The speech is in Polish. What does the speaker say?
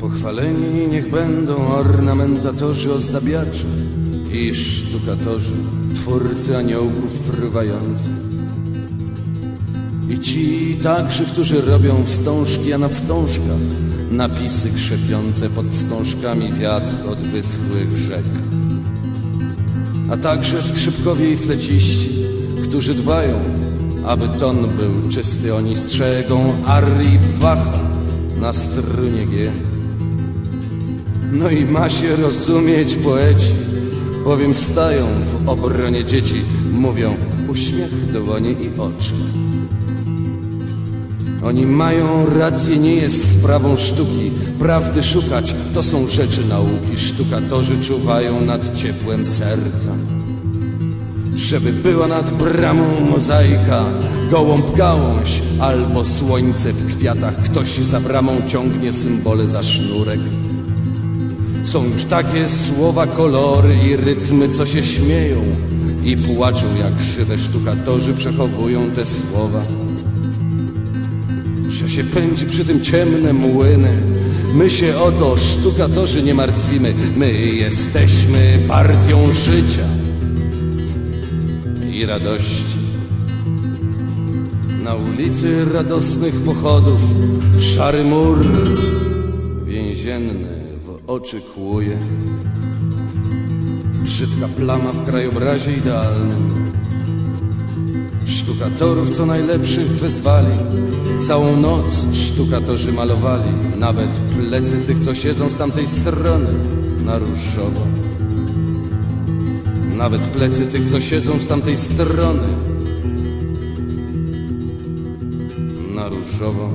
Pochwaleni niech będą ornamentatorzy, ozdabiacze i sztukatorzy, twórcy aniołków fruwających. I ci także, którzy robią wstążki, a na wstążkach napisy krzepiące pod wstążkami wiatr od wyschłych rzek. A także skrzypkowie i fleciści, którzy dbają, aby ton był czysty, oni strzegą arii Bacha na strunie G. No i ma się rozumieć poeci, bowiem stają w obronie dzieci, mówią uśmiech, dłonie i oczy. Oni mają rację, nie jest sprawą sztuki. Prawdy szukać to są rzeczy nauki. Sztukatorzy czuwają nad ciepłem serca. Żeby była nad bramą mozaika, gołąb gałąź albo słońce w kwiatach. Ktoś za bramą ciągnie symbole za sznurek. Są już takie słowa, kolory i rytmy, co się śmieją i płaczą jak żywe sztukatorzy przechowują te słowa że się pędzi przy tym ciemne młyny. My się o to, sztukatorzy, nie martwimy. My jesteśmy partią życia i radości. Na ulicy radosnych pochodów szary mur więzienny oczy kłuje. Brzydka plama w krajobrazie idealnym. Sztukatorów co najlepszych wezwali Całą noc sztukatorzy malowali. Nawet plecy tych, co siedzą z tamtej strony Na różowo. Nawet plecy tych, co siedzą z tamtej strony Na różowo